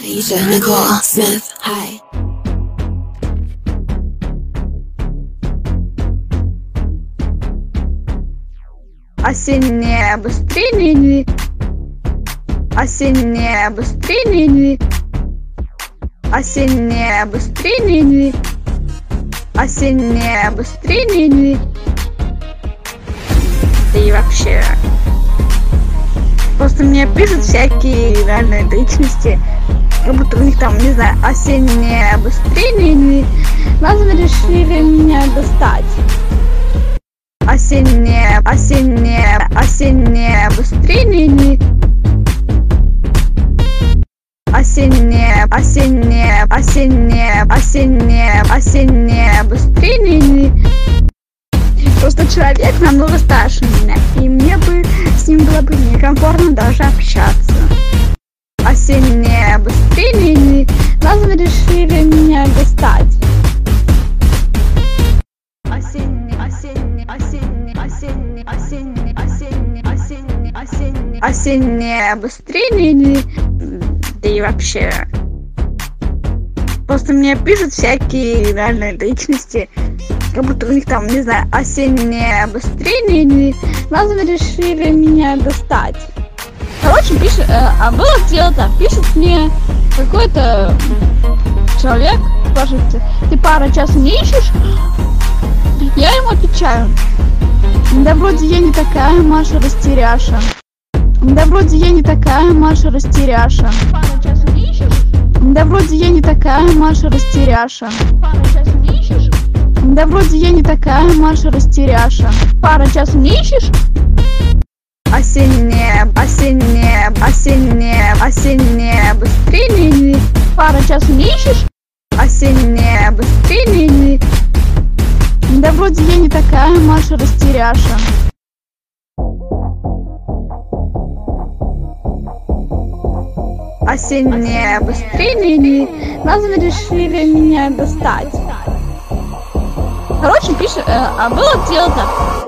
DJ Nicole Smith. Hi. Осеннее обострение. Осеннее обострение. Осеннее обострение. Осеннее обострение. И вообще. Просто мне пишут всякие реальные личности, как будто у них там, не знаю, осеннее обострение. Возможно, решили меня достать осеннее, осеннее, осеннее обострение. Осеннее, осеннее, осеннее, осеннее, осеннее обострение. Просто человек намного старше меня, и мне бы с ним было бы некомфортно даже общаться. Осеннее обострение. Возможно, решили меня достать. Осенний, осенний, осенний, осенний, осенний, осенний, осенний, осенний, осеннее обострение. Да и вообще. Просто мне пишут всякие реальные личности, как будто у них там, не знаю, осеннее обострение. Возможно, решили меня достать. Короче, пишет, э, а было дело так, пишет мне какой-то человек, спрашивает, ты пара часу не ищешь? Я ему отвечаю. Да вроде я не такая Маша растеряша. Да вроде я не такая Маша растеряша. Пару? Да вроде я не такая Маша растеряша. Пару? Да вроде я не такая Маша растеряша. Пара часу не ищешь? Осеннее, осеннее, Пара часу не ищешь? Осеннее обострение. Да вроде я не такая Маша растеряша. Осеннее обострение. Возможно, решили меня достать. Короче, пишет, э, а было дело так.